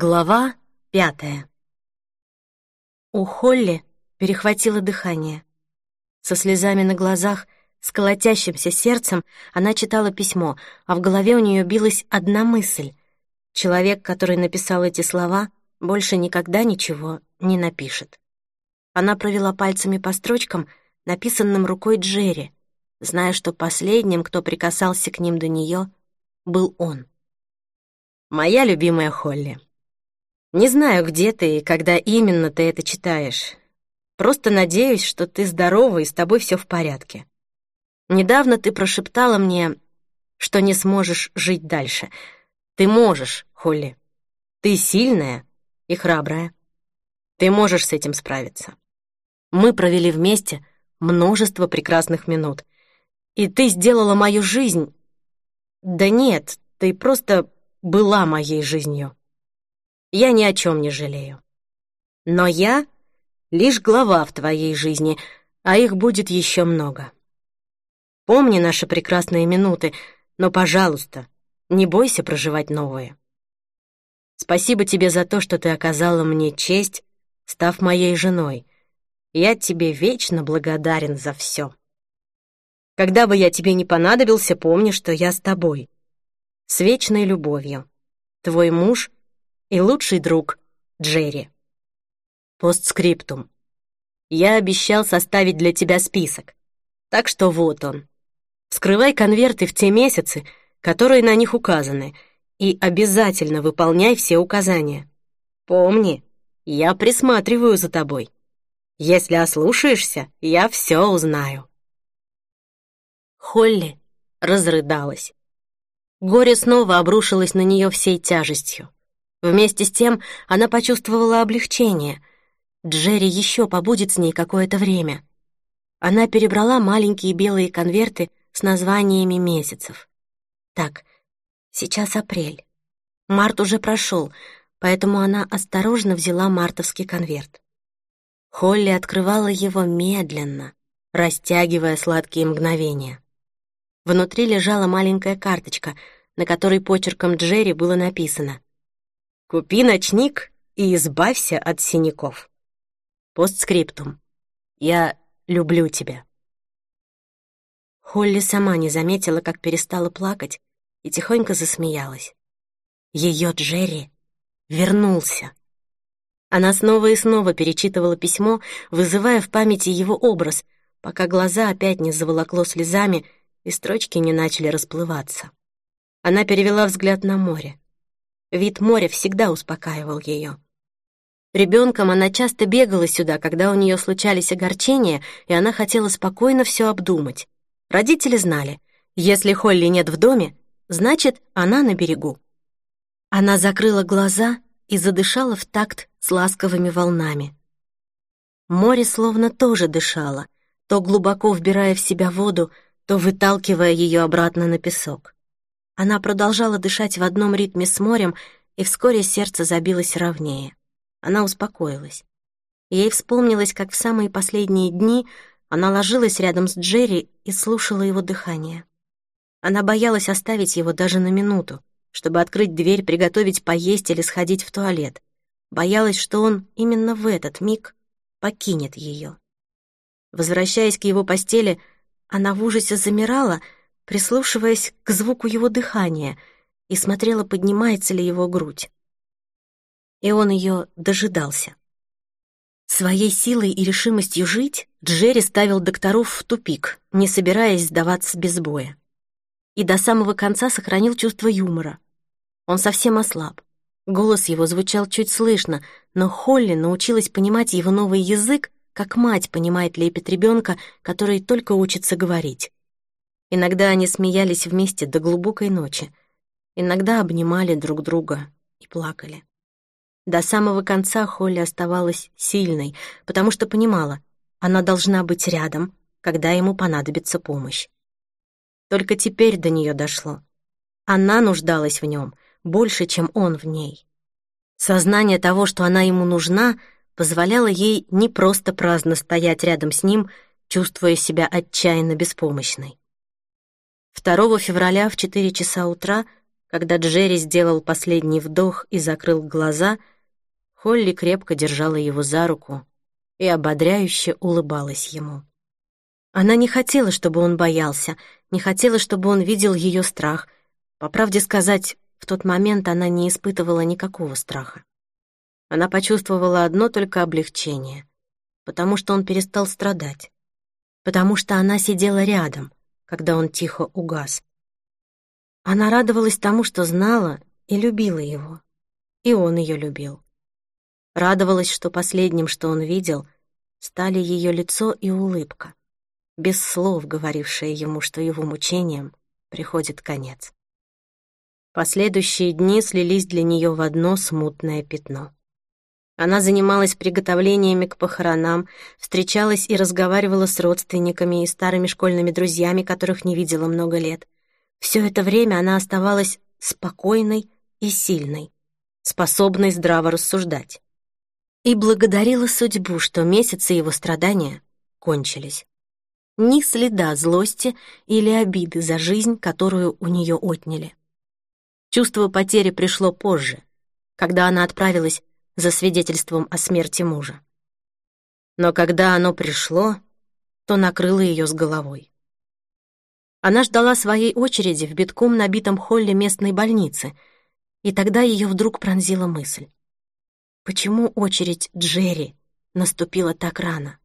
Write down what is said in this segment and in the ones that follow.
Глава пятая. У Холли перехватило дыхание. Со слезами на глазах, с колотящимся сердцем она читала письмо, а в голове у нее билась одна мысль. Человек, который написал эти слова, больше никогда ничего не напишет. Она провела пальцами по строчкам, написанным рукой Джерри, зная, что последним, кто прикасался к ним до нее, был он. «Моя любимая Холли», не знаю, где ты и когда именно ты это читаешь. Просто надеюсь, что ты здорова и с тобой все в порядке. Недавно ты прошептала мне, что не сможешь жить дальше. Ты можешь, Холли. Ты сильная и храбрая. Ты можешь с этим справиться. Мы провели вместе множество прекрасных минут. И ты сделала мою жизнь... Да нет, ты просто была моей жизнью я ни о чем не жалею. Но я — лишь глава в твоей жизни, а их будет еще много. Помни наши прекрасные минуты, но, пожалуйста, не бойся проживать новые. Спасибо тебе за то, что ты оказала мне честь, став моей женой. Я тебе вечно благодарен за все. Когда бы я тебе не понадобился, помни, что я с тобой. С вечной любовью. Твой муж — и лучший друг Джерри. Постскриптум. Я обещал составить для тебя список, так что вот он. Вскрывай конверты в те месяцы, которые на них указаны, и обязательно выполняй все указания. Помни, я присматриваю за тобой. Если ослушаешься, я все узнаю. Холли разрыдалась. Горе снова обрушилось на нее всей тяжестью. Вместе с тем она почувствовала облегчение. Джерри еще побудет с ней какое-то время. Она перебрала маленькие белые конверты с названиями месяцев. Так, сейчас апрель. Март уже прошел, поэтому она осторожно взяла мартовский конверт. Холли открывала его медленно, растягивая сладкие мгновения. Внутри лежала маленькая карточка, на которой почерком Джерри было написано Купи ночник и избавься от синяков. Постскриптум. Я люблю тебя. Холли сама не заметила, как перестала плакать, и тихонько засмеялась. Ее Джерри вернулся. Она снова и снова перечитывала письмо, вызывая в памяти его образ, пока глаза опять не заволокло слезами и строчки не начали расплываться. Она перевела взгляд на море. Вид моря всегда успокаивал ее. Ребенком она часто бегала сюда, когда у нее случались огорчения, и она хотела спокойно все обдумать. Родители знали, если Холли нет в доме, значит, она на берегу. Она закрыла глаза и задышала в такт с ласковыми волнами. Море словно тоже дышало, то глубоко вбирая в себя воду, то выталкивая ее обратно на песок. Она продолжала дышать в одном ритме с морем, и вскоре сердце забилось ровнее. Она успокоилась. Ей вспомнилось, как в самые последние дни она ложилась рядом с Джерри и слушала его дыхание. Она боялась оставить его даже на минуту, чтобы открыть дверь, приготовить поесть или сходить в туалет. Боялась, что он именно в этот миг покинет ее. Возвращаясь к его постели, она в ужасе замирала — прислушиваясь к звуку его дыхания, и смотрела, поднимается ли его грудь. И он ее дожидался. Своей силой и решимостью жить Джерри ставил докторов в тупик, не собираясь сдаваться без боя. И до самого конца сохранил чувство юмора. Он совсем ослаб. Голос его звучал чуть слышно, но Холли научилась понимать его новый язык, как мать понимает лепет ребенка, который только учится говорить. Иногда они смеялись вместе до глубокой ночи, иногда обнимали друг друга и плакали. До самого конца Холли оставалась сильной, потому что понимала, она должна быть рядом, когда ему понадобится помощь. Только теперь до нее дошло. Она нуждалась в нем больше, чем он в ней. Сознание того, что она ему нужна, позволяло ей не просто праздно стоять рядом с ним, чувствуя себя отчаянно беспомощной. 2 февраля в 4 часа утра Когда Джерри сделал последний вдох и закрыл глаза, Холли крепко держала его за руку и ободряюще улыбалась ему. Она не хотела, чтобы он боялся, не хотела, чтобы он видел ее страх. По правде сказать, в тот момент она не испытывала никакого страха. Она почувствовала одно только облегчение, потому что он перестал страдать, потому что она сидела рядом, когда он тихо угас. Она радовалась тому, что знала и любила его, и он ее любил. Радовалась, что последним, что он видел, стали ее лицо и улыбка, без слов говорившие ему, что его мучениям приходит конец. Последующие дни слились для нее в одно смутное пятно. Она занималась приготовлениями к похоронам, встречалась и разговаривала с родственниками и старыми школьными друзьями, которых не видела много лет. Все это время она оставалась спокойной и сильной, способной здраво рассуждать. И благодарила судьбу, что месяцы его страдания кончились. Ни следа злости или обиды за жизнь, которую у нее отняли. Чувство потери пришло позже, когда она отправилась за свидетельством о смерти мужа. Но когда оно пришло, то накрыло ее с головой. Она ждала своей очереди в битком набитом холле местной больницы, и тогда ее вдруг пронзила мысль. Почему очередь Джерри наступила так рано?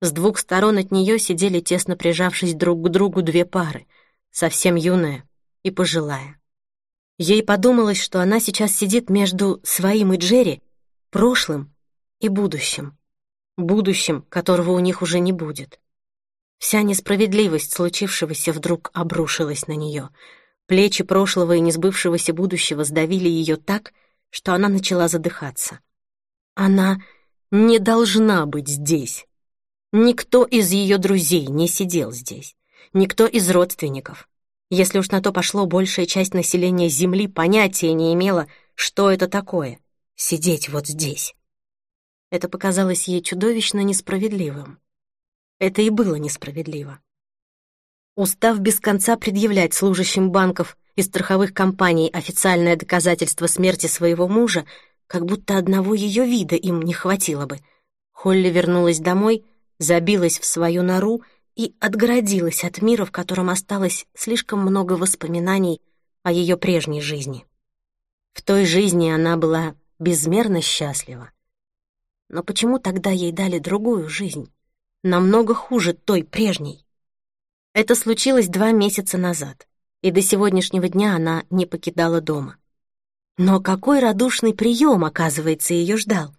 С двух сторон от нее сидели, тесно прижавшись друг к другу, две пары, совсем юная и пожилая. Ей подумалось, что она сейчас сидит между своим и Джерри, прошлым и будущим. Будущим, которого у них уже не будет. Вся несправедливость случившегося вдруг обрушилась на нее. Плечи прошлого и несбывшегося будущего сдавили ее так, что она начала задыхаться. Она не должна быть здесь. Никто из ее друзей не сидел здесь. Никто из родственников. Если уж на то пошло, большая часть населения Земли понятия не имела, что это такое — сидеть вот здесь. Это показалось ей чудовищно несправедливым. Это и было несправедливо. Устав без конца предъявлять служащим банков и страховых компаний официальное доказательство смерти своего мужа, как будто одного ее вида им не хватило бы, Холли вернулась домой, забилась в свою нору и отгородилась от мира, в котором осталось слишком много воспоминаний о ее прежней жизни. В той жизни она была безмерно счастлива. Но почему тогда ей дали другую жизнь, намного хуже той прежней? Это случилось два месяца назад, и до сегодняшнего дня она не покидала дома. Но какой радушный прием, оказывается, ее ждал,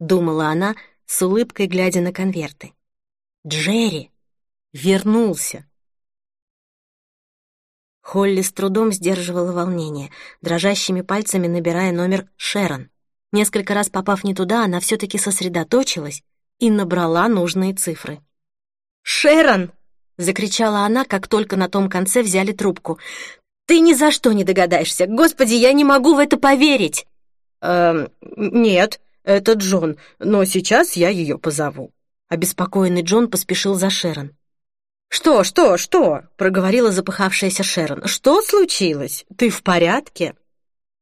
думала она, с улыбкой глядя на конверты. Джерри, вернулся. Холли с трудом сдерживала волнение, дрожащими пальцами набирая номер Шерон. Несколько раз попав не туда, она все-таки сосредоточилась и набрала нужные цифры. «Шерон!» — закричала она, как только на том конце взяли трубку. «Ты ни за что не догадаешься! Господи, я не могу в это поверить!» «Эм, нет, это Джон, но сейчас я ее позову». Обеспокоенный Джон поспешил за Шерон. «Что, что, что?» — проговорила запыхавшаяся Шерон. «Что случилось? Ты в порядке?»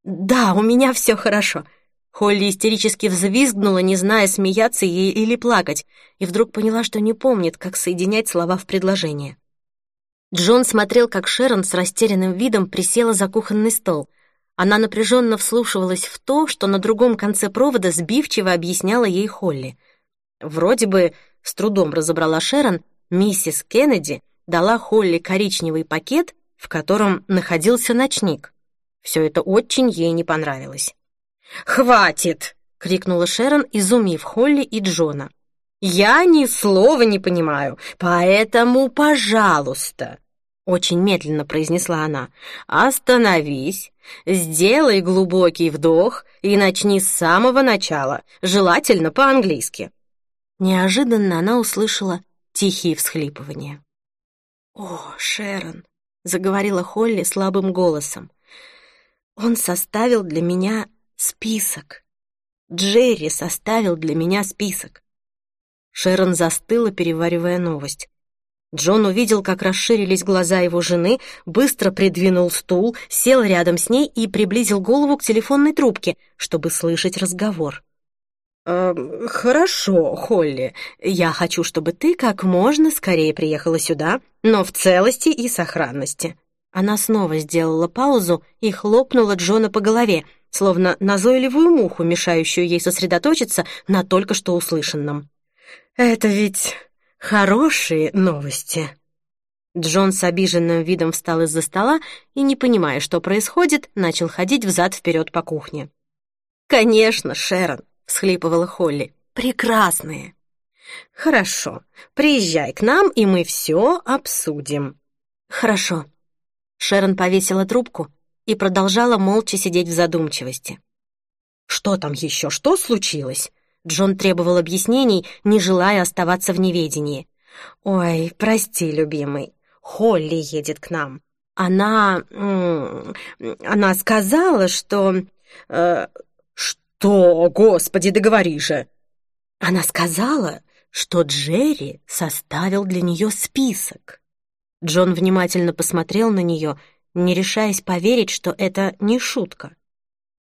«Да, у меня все хорошо». Холли истерически взвизгнула, не зная, смеяться ей или плакать, и вдруг поняла, что не помнит, как соединять слова в предложение. Джон смотрел, как Шерон с растерянным видом присела за кухонный стол. Она напряженно вслушивалась в то, что на другом конце провода сбивчиво объясняла ей Холли. Вроде бы с трудом разобрала Шерон, Миссис Кеннеди дала Холли коричневый пакет, в котором находился ночник. Все это очень ей не понравилось. «Хватит!» — крикнула Шерон, изумив Холли и Джона. «Я ни слова не понимаю, поэтому, пожалуйста!» Очень медленно произнесла она. «Остановись, сделай глубокий вдох и начни с самого начала, желательно по-английски». Неожиданно она услышала тихие всхлипывания. «О, Шерон!» — заговорила Холли слабым голосом. «Он составил для меня список. Джерри составил для меня список». Шерон застыла, переваривая новость. Джон увидел, как расширились глаза его жены, быстро придвинул стул, сел рядом с ней и приблизил голову к телефонной трубке, чтобы слышать разговор. «Э, «Хорошо, Холли. Я хочу, чтобы ты как можно скорее приехала сюда, но в целости и сохранности». Она снова сделала паузу и хлопнула Джона по голове, словно назойливую муху, мешающую ей сосредоточиться на только что услышанном. «Это ведь «Хорошие новости». Джон с обиженным видом встал из-за стола и, не понимая, что происходит, начал ходить взад-вперед по кухне. «Конечно, Шерон», — всхлипывала Холли, — «прекрасные». «Хорошо, приезжай к нам, и мы все обсудим». «Хорошо». Шерон повесила трубку и продолжала молча сидеть в задумчивости. «Что там еще? Что случилось?» Джон требовал объяснений, не желая оставаться в неведении. «Ой, прости, любимый, Холли едет к нам. Она... она сказала, что... Э, что, господи, договори же!» Она сказала, что Джерри составил для нее список. Джон внимательно посмотрел на нее, не решаясь поверить, что это не шутка.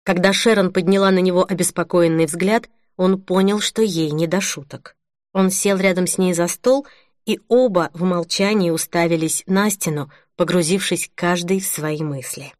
Когда Шерон подняла на него обеспокоенный взгляд, он понял, что ей не до шуток. Он сел рядом с ней за стол, и оба в молчании уставились на стену, погрузившись каждый в свои мысли.